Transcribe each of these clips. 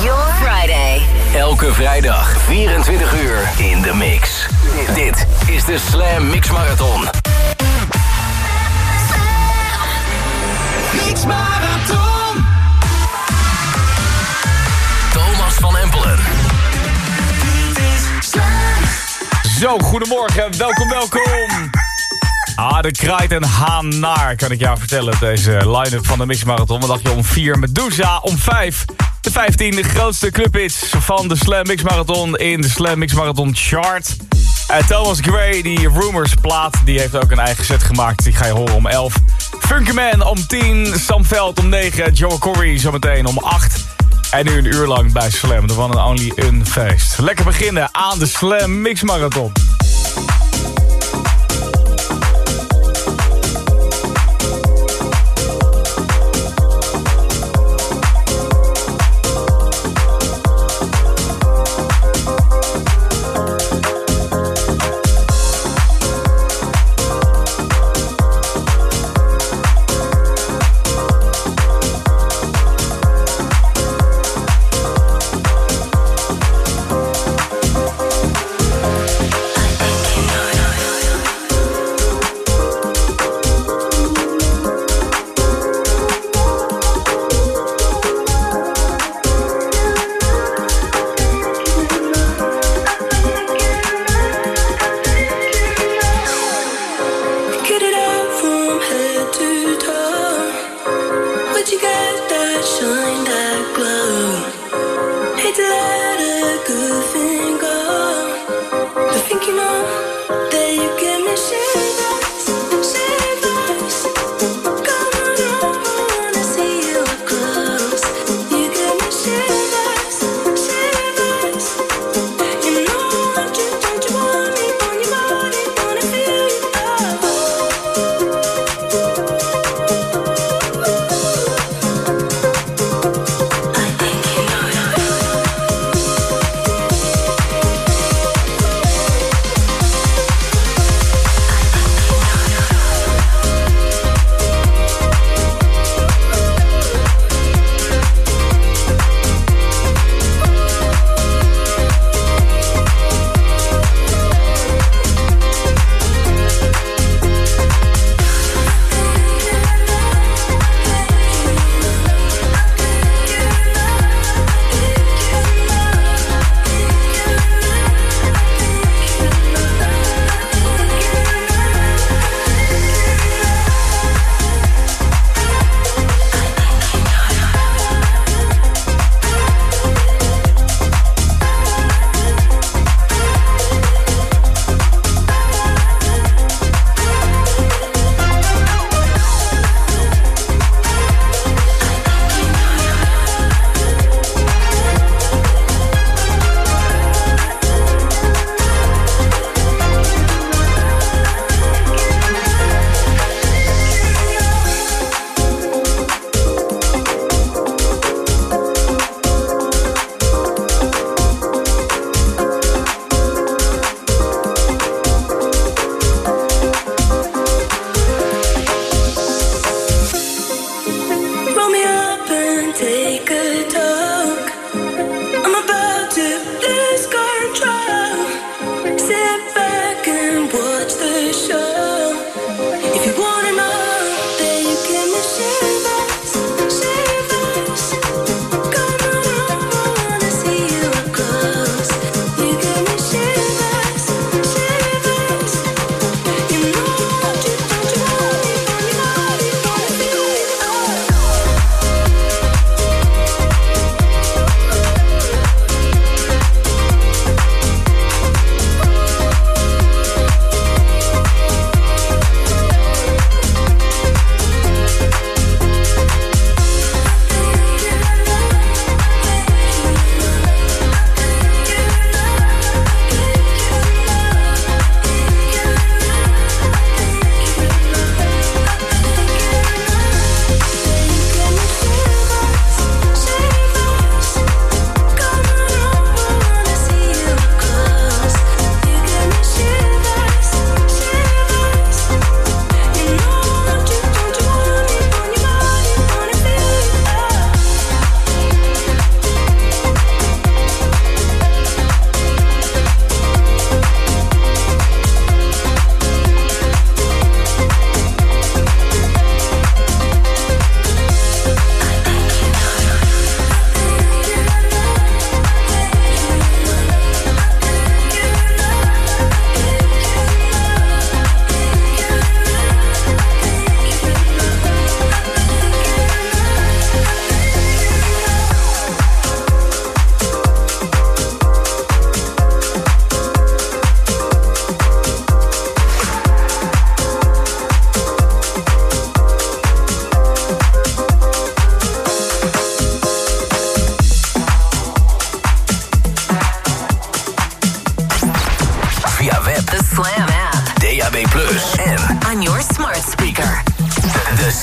your Friday. Elke vrijdag 24 uur in de mix. Dit is de Slam Mix Marathon. Mix Marathon. Thomas van Empelen. Zo, goedemorgen, welkom, welkom. Ah, de kraait en haan naar, kan ik jou vertellen. Deze line-up van de Mix Marathon. Wat dacht je om 4 Medusa, om 5 de 15 de grootste clubhits van de Slam Mix Marathon in de Slam Mix Marathon chart. Uh, Thomas Gray, die Rumors plaat, die heeft ook een eigen set gemaakt. Die ga je horen om 11. Funky Man om 10, Sam Veld om 9, Joe Corey zometeen om 8. En nu een uur lang bij Slam, de one and only een feest. Lekker beginnen aan de Slam Mix Marathon.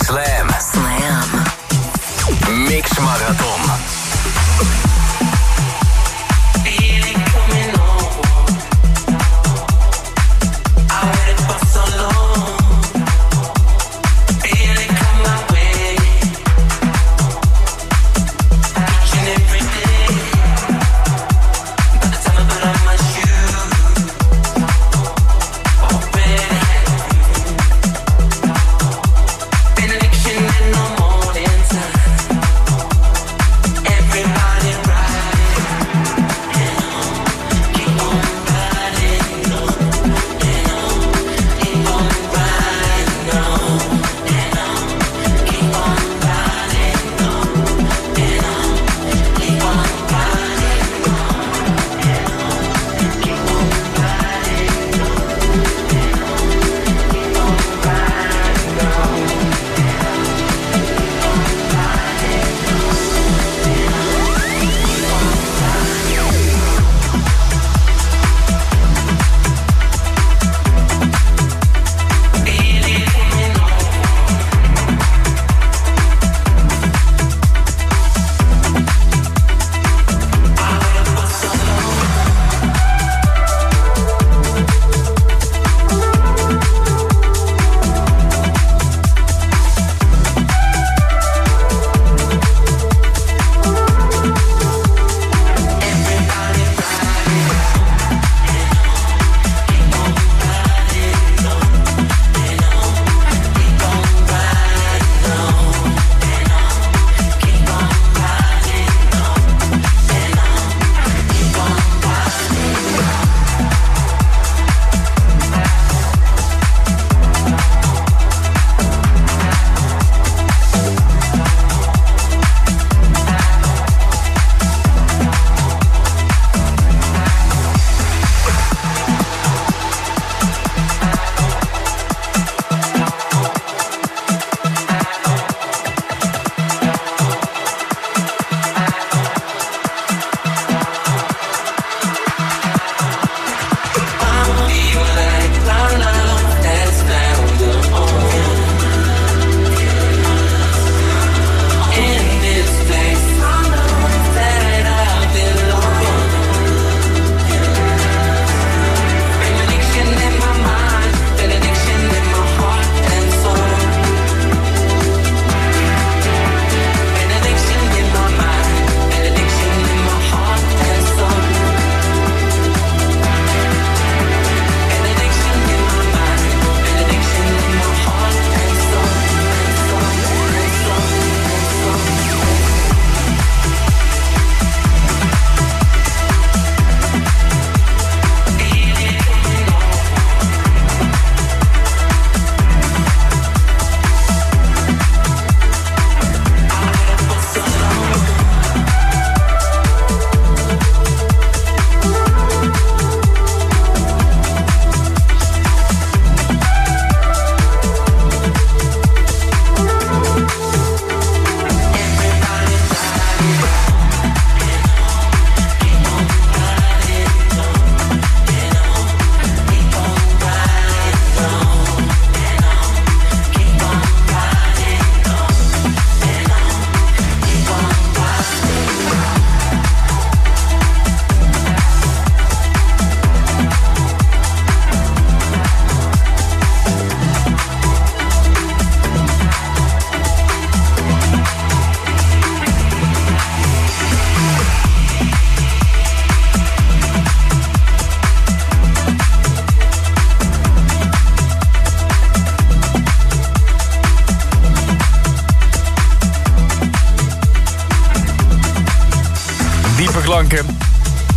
Slam. Slam. Mix Marathon.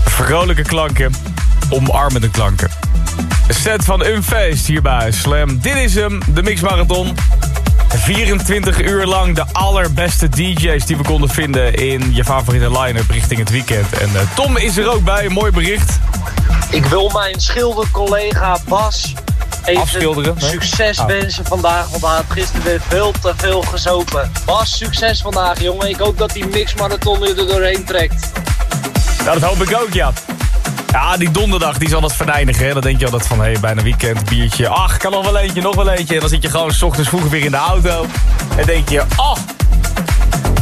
Vrolijke klanken, omarmende klanken. Een set van Unfeest hier bij Slam. Dit is hem, de Mix Marathon. 24 uur lang de allerbeste DJ's die we konden vinden in je favoriete line-up richting het weekend. En uh, Tom is er ook bij, een mooi bericht. Ik wil mijn schildercollega Bas even succes oh. wensen vandaag, want hij had gisteren weer veel te veel gezopen. Bas, succes vandaag jongen. Ik hoop dat die mixmarathon nu er doorheen trekt. Nou, dat hoop ik ook, ja. Ja, die donderdag die is al wat Hè? Dan denk je altijd van, hé, hey, bijna weekend, biertje. Ach, kan nog wel eentje, nog wel eentje. En dan zit je gewoon s ochtends vroeg weer in de auto. En denk je, oh,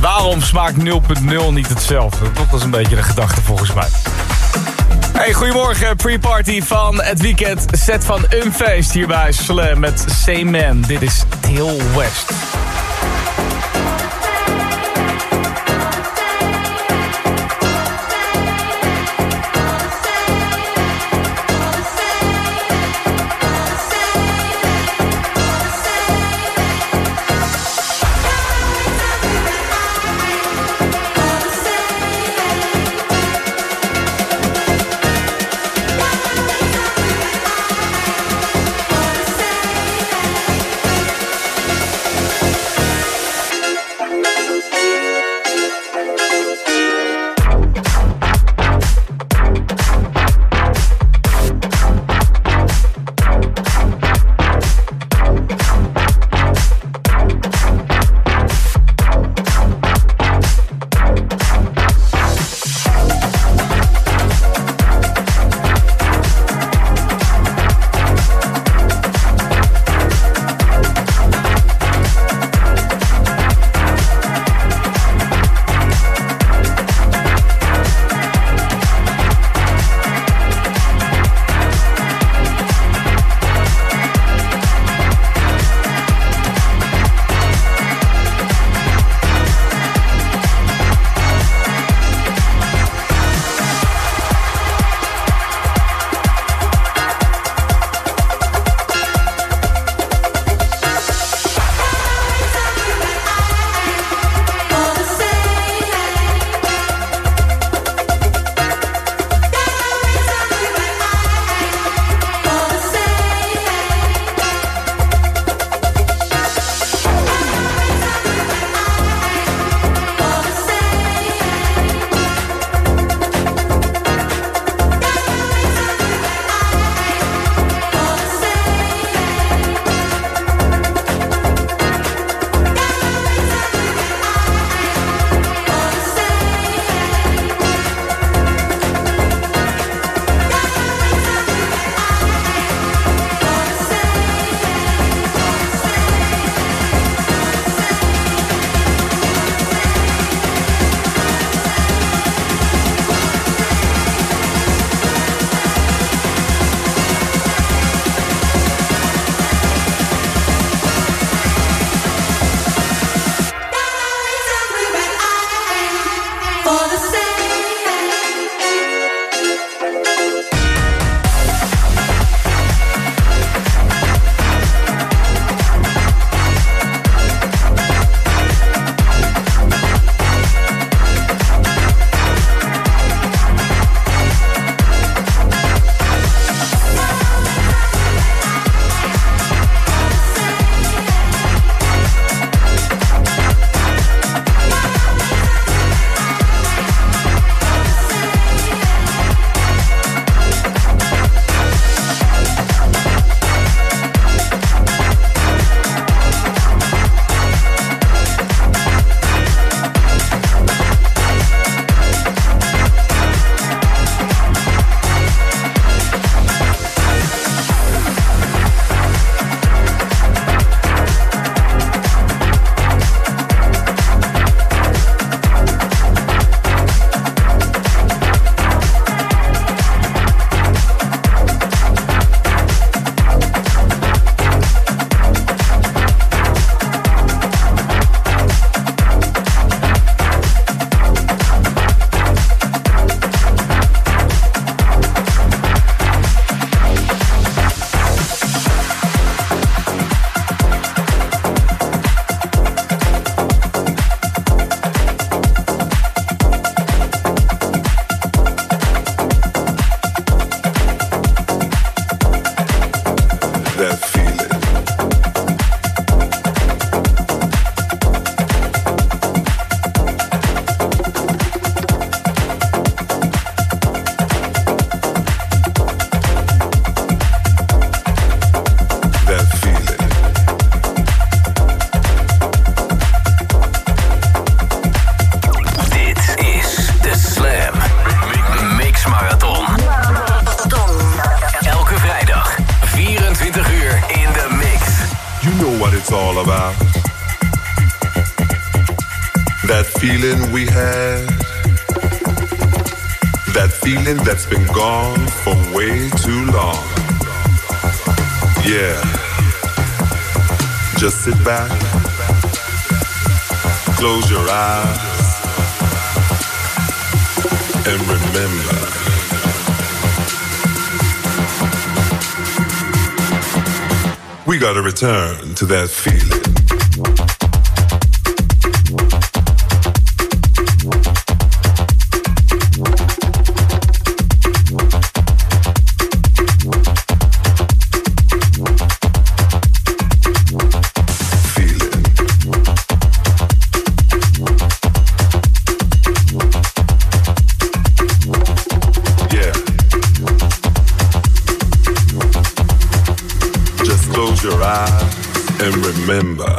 waarom smaakt 0.0 niet hetzelfde? Dat was een beetje de gedachte volgens mij. Hey, goedemorgen, pre-party van het weekend. Set van een feest hier bij Slam met C-Man. Dit is Till West. know what it's all about. That feeling we had, that feeling that's been gone for way too long. Yeah, just sit back, close your eyes, and remember. We gotta return to that feeling. remember.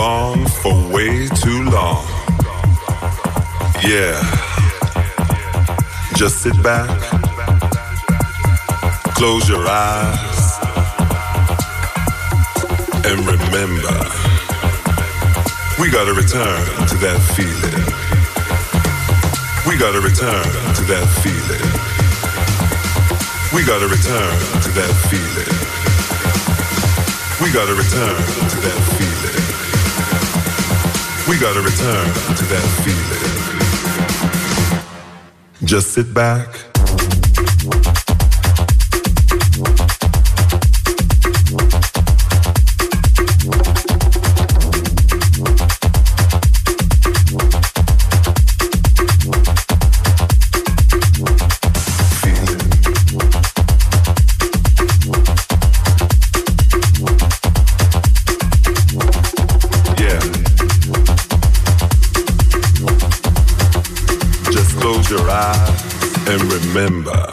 gone for way too long. Yeah. Just sit back, close your eyes, and remember we gotta return to that feeling. We gotta return to that feeling. We gotta return to that feeling. We gotta return to that feeling. We gotta return to that feeling. Just sit back remember.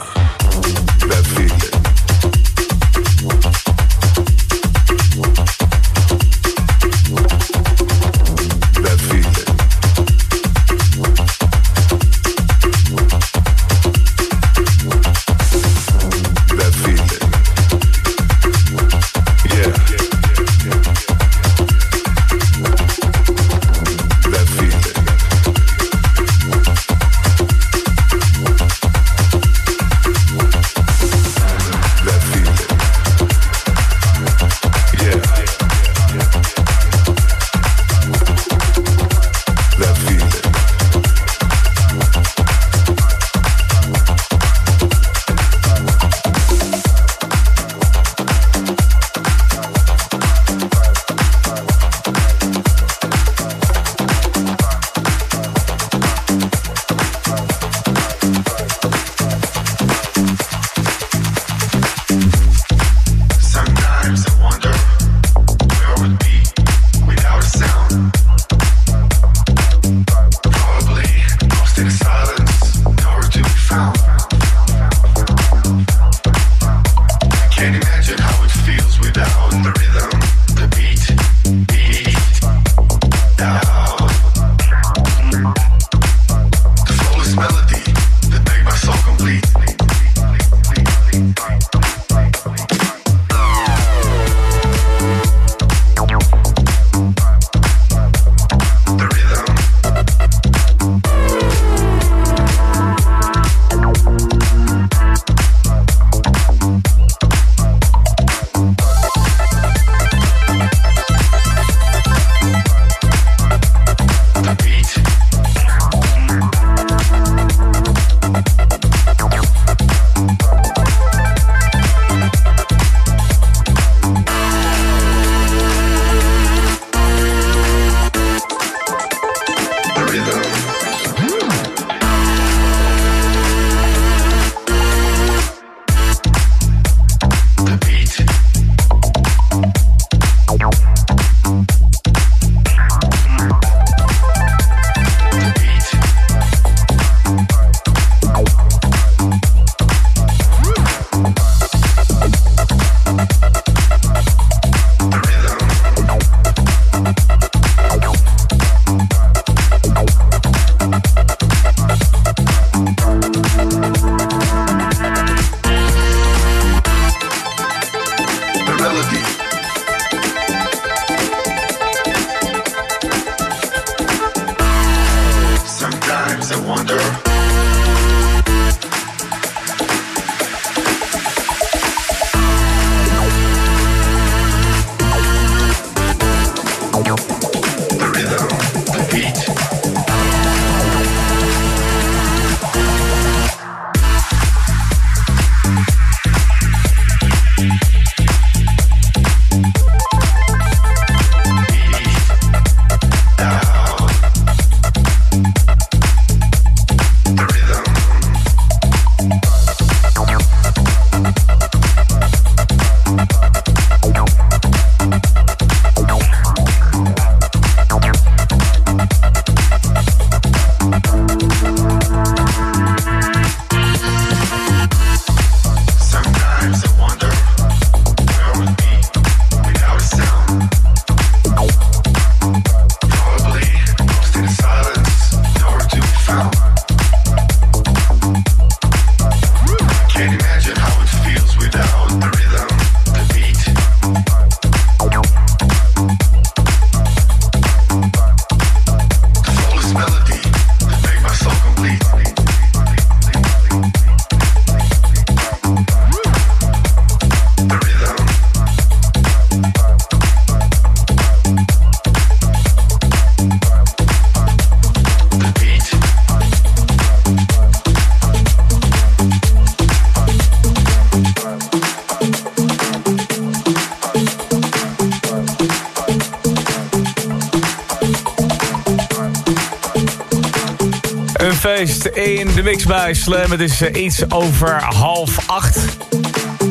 In de mix bij Slam. Het is eh, iets over half acht.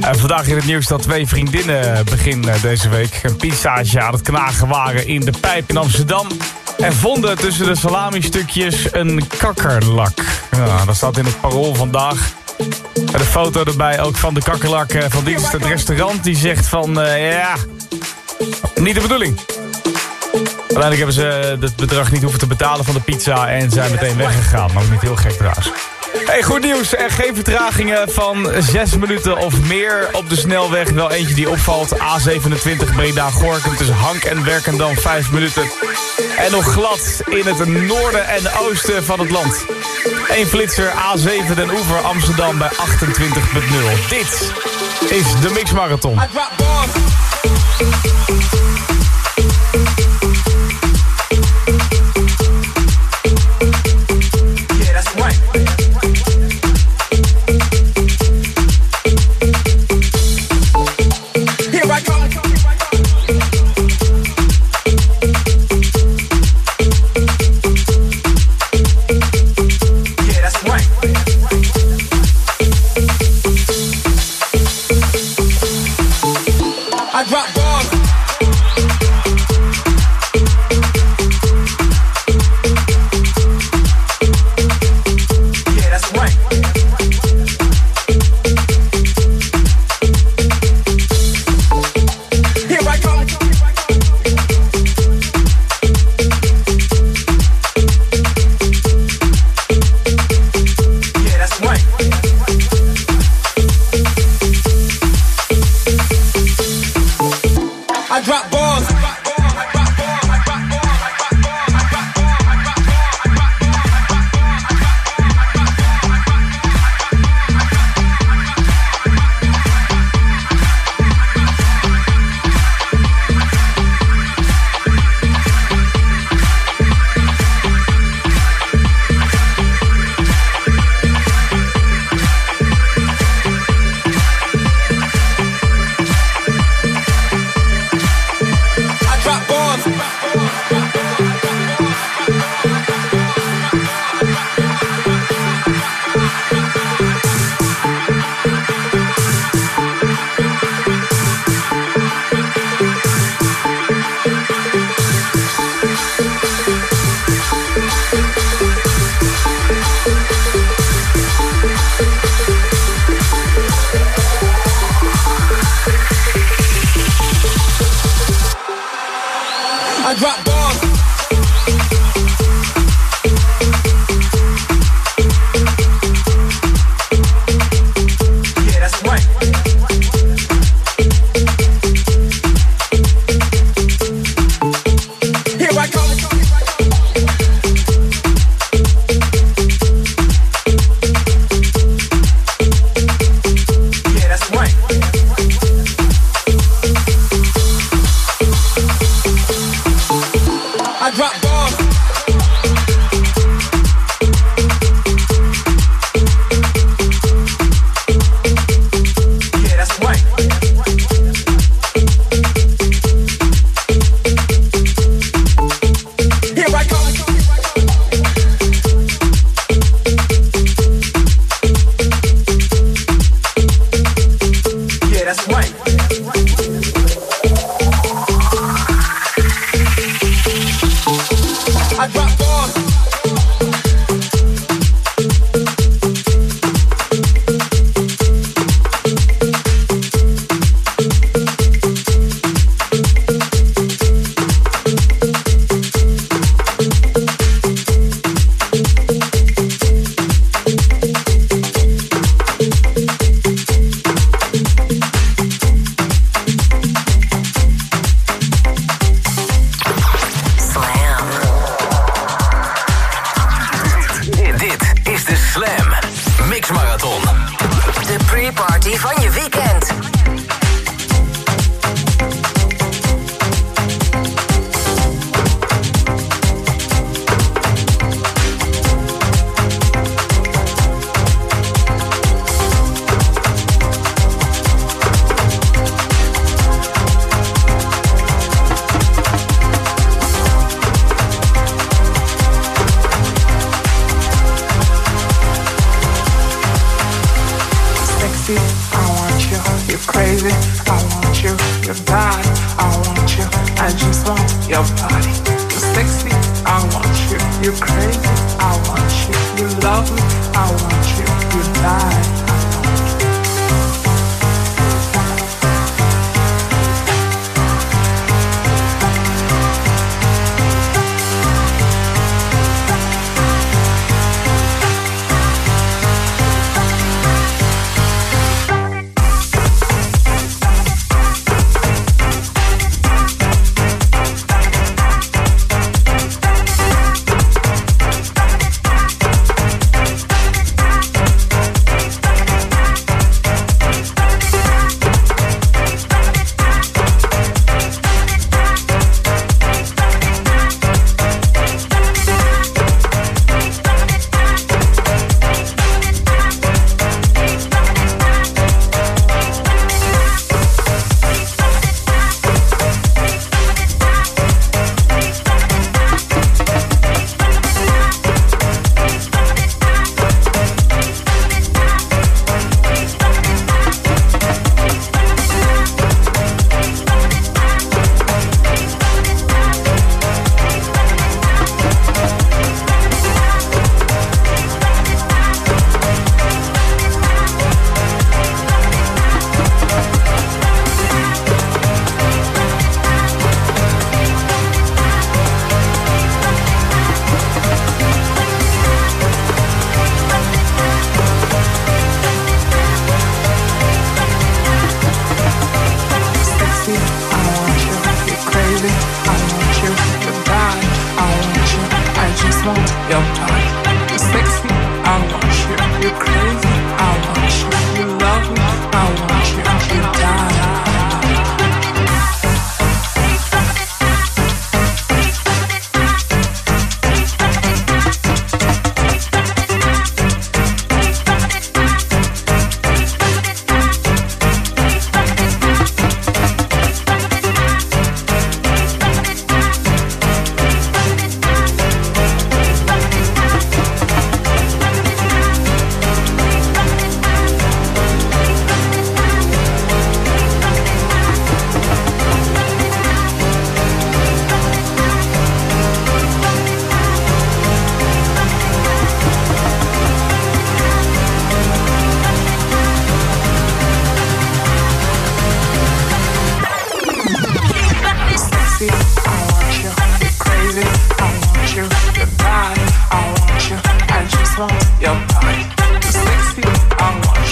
En vandaag in het nieuws dat twee vriendinnen begin eh, deze week... een pizzaatje aan het knagen waren in de pijp in Amsterdam... en vonden tussen de salami-stukjes een kakkerlak. Ja, dat staat in het parool vandaag. De foto erbij ook van de kakkerlak eh, van dienst het restaurant. Die zegt van, ja, niet de bedoeling. Uiteindelijk hebben ze het bedrag niet hoeven te betalen van de pizza en zijn meteen weggegaan. Maar ook niet heel gek trouwens. Hey, goed nieuws. Er geen vertragingen van 6 minuten of meer op de snelweg. Wel eentje die opvalt. A27 Breda-Gorkum tussen Hank en Werkendam 5 minuten. En nog glad in het noorden en oosten van het land. Eén flitser A7 Den Oever Amsterdam bij 28.0. Dit is de Mix Marathon. time.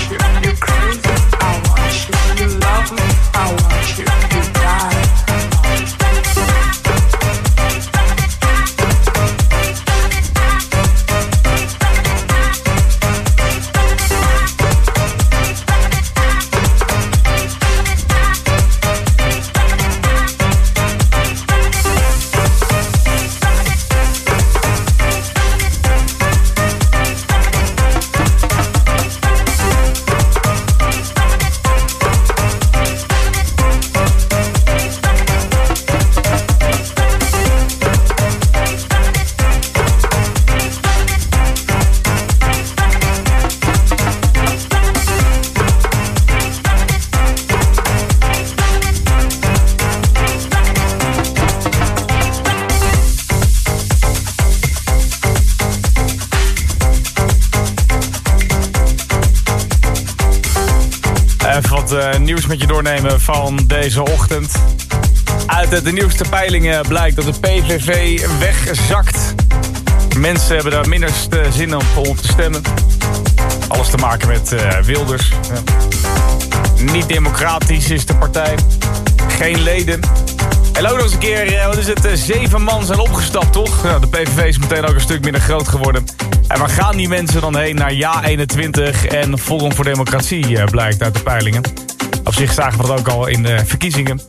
Nieuws met je doornemen van deze ochtend. Uit de nieuwste peilingen blijkt dat de PVV wegzakt. Mensen hebben daar minder zin om te stemmen. Alles te maken met uh, Wilders. Niet democratisch is de partij. Geen leden. En ook nog eens een keer, eh, wat is het, eh, zeven man zijn opgestapt, toch? De PVV is meteen ook een stuk minder groot geworden. En waar gaan die mensen dan heen? Naar Ja 21 en Forum voor Democratie blijkt uit de peilingen. Op zich zagen we dat ook al in de verkiezingen.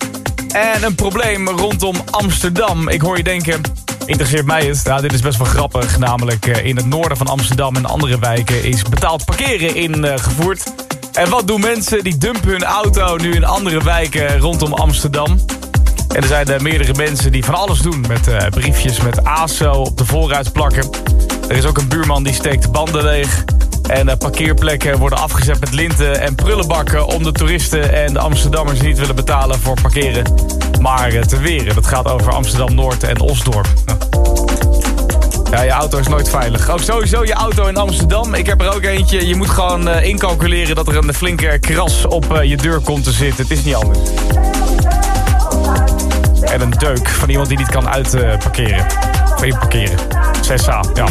En een probleem rondom Amsterdam. Ik hoor je denken, interesseert mij het? Ja, dit is best wel grappig. Namelijk eh, in het noorden van Amsterdam en andere wijken is betaald parkeren ingevoerd. En wat doen mensen? Die dumpen hun auto nu in andere wijken rondom Amsterdam. En er zijn er meerdere mensen die van alles doen. Met briefjes met ASO op de voorruit plakken. Er is ook een buurman die steekt banden leeg. En parkeerplekken worden afgezet met linten en prullenbakken... om de toeristen en de Amsterdammers niet willen betalen voor parkeren. Maar te weren, dat gaat over Amsterdam-Noord en Osdorp. Ja, je auto is nooit veilig. Ook sowieso je auto in Amsterdam. Ik heb er ook eentje. Je moet gewoon uh, incalculeren dat er een flinke kras op uh, je deur komt te zitten. Het is niet anders. En een deuk van iemand die niet kan uitparkeren. Uh, of inparkeren. 6A, ja.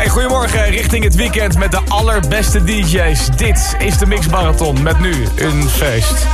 Hey, goedemorgen, richting het weekend met de allerbeste DJ's. Dit is de Mix Marathon met nu een feest.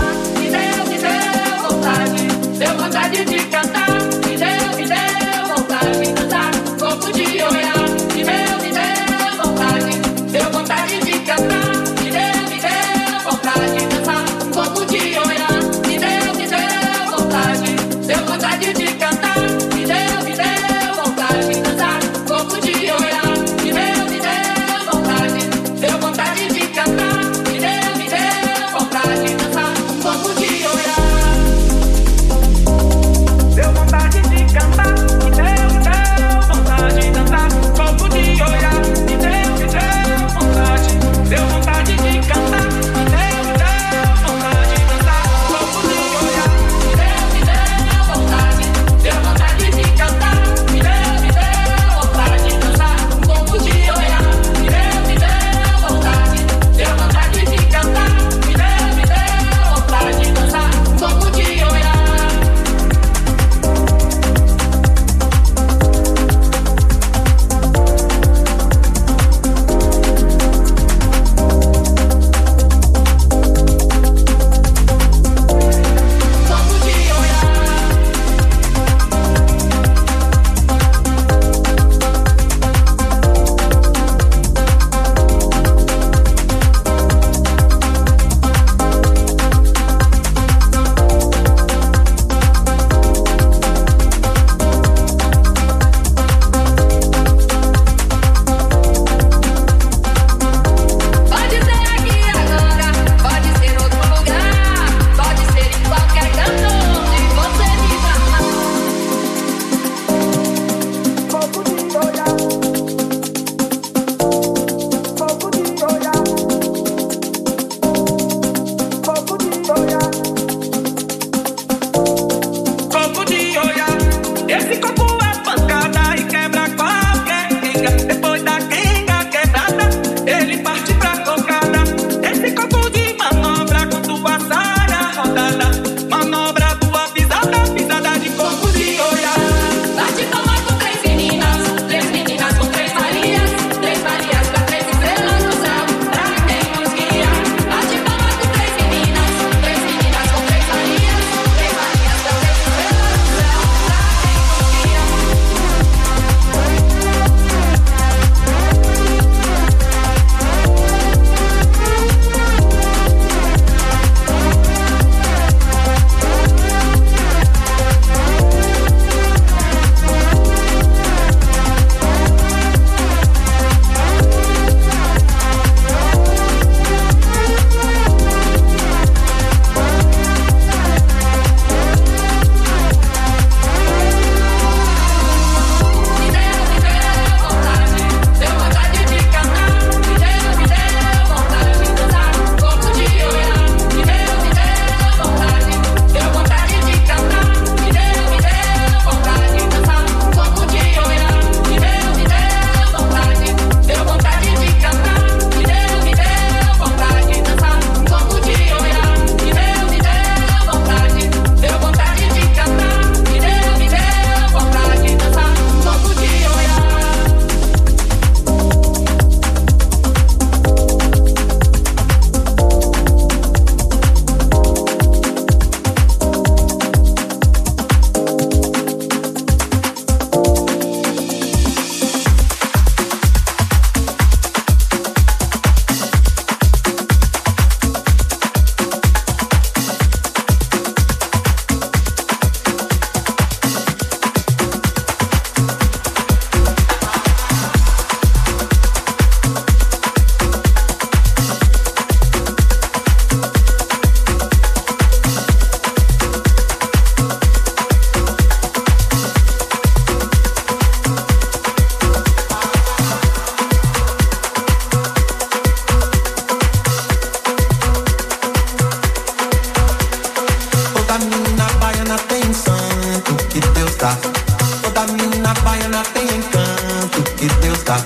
baiana tem encanto que Deus dá.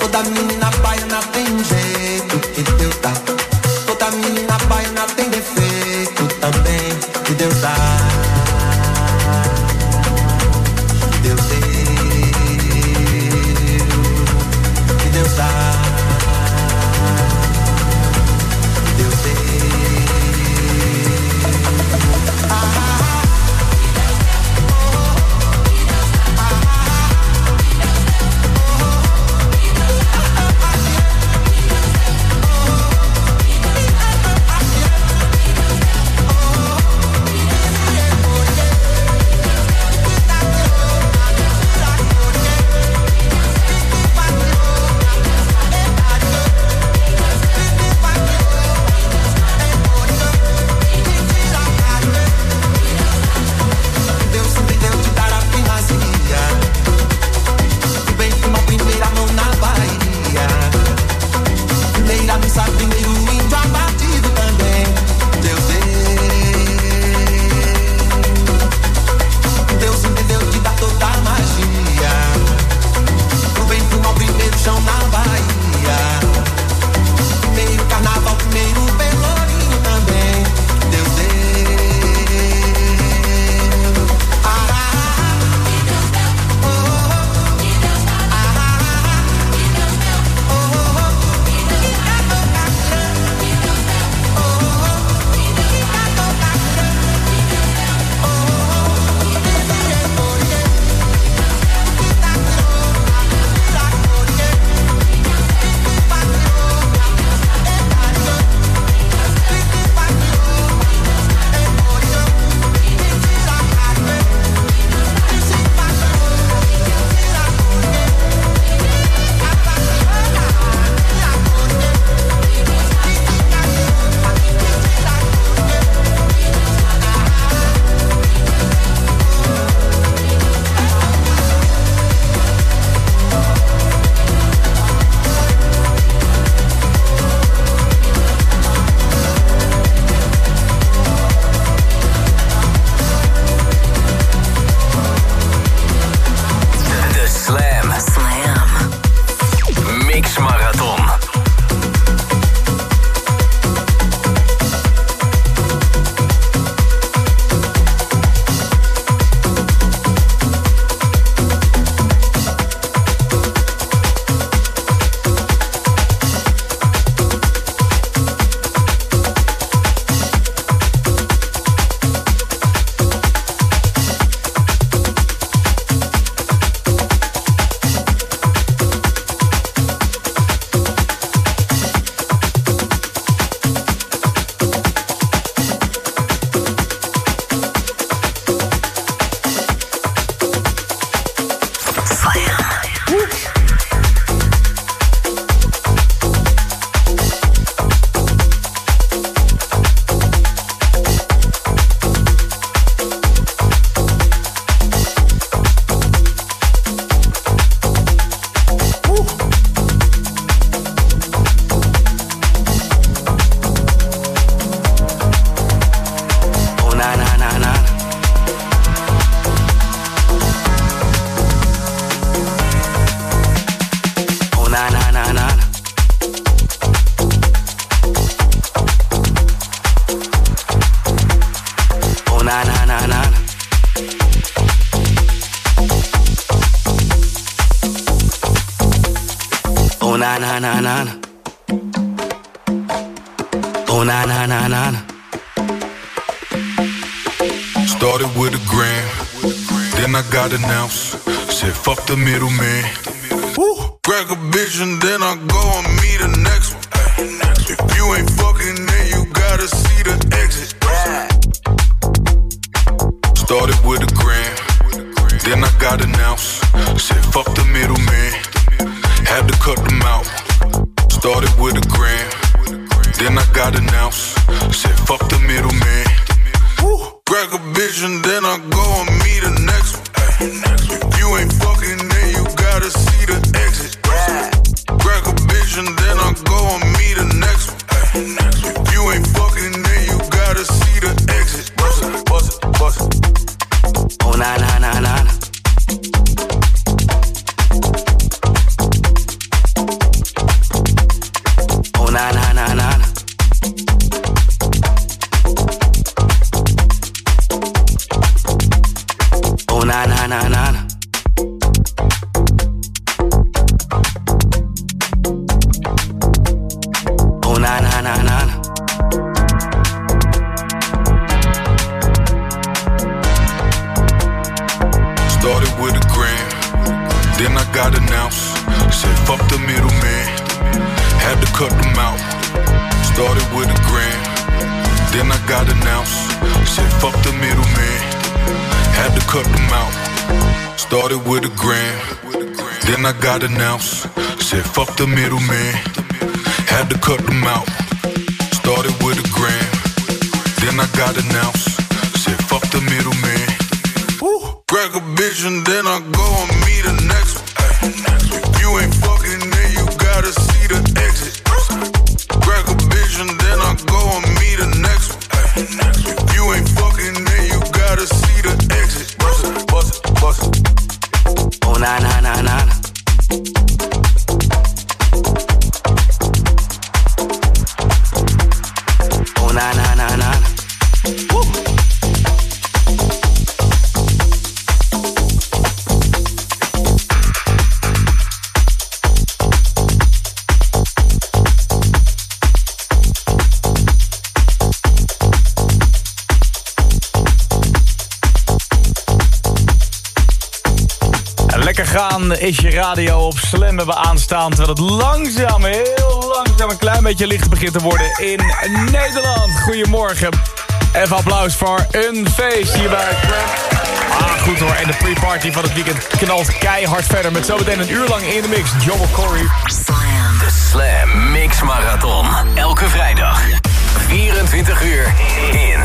Toda menina If you ain't fucking, then you gotta see the exit. Started with a grand, then I got. Said fuck the middleman, had to cut them out. Started with a then I got. Said fuck the middleman. Grab a bitch and then I go and meet the next one. If you ain't fucking, you gotta see the exit. Grab a bitch and then I go and if you ain't fucking, then you gotta see the exit. Bust it, bust it, bust it. Then I got announced. Said fuck the middleman, had to cut them out. Started with a gram, then I got announced. Said fuck the middleman. Woo. Crack a bitch and then I go and meet the next one. Ay. If you ain't fucking, then you gotta see the exit. Crack a bitch and then I go and meet the next one. Ay. If you ain't fucking, then you gotta see the exit. Bust it, bust it, bust it. Oh na na na is je radio op Slam hebben aanstaan... terwijl het langzaam, heel langzaam een klein beetje licht begint te worden in Nederland. Goedemorgen. Even applaus voor een feest hier bij. Ah, goed hoor. En de pre-party van het weekend knalt keihard verder... met zometeen een uur lang in de mix. Joel Corey. De Slam Mix Marathon. Elke vrijdag. 24 uur in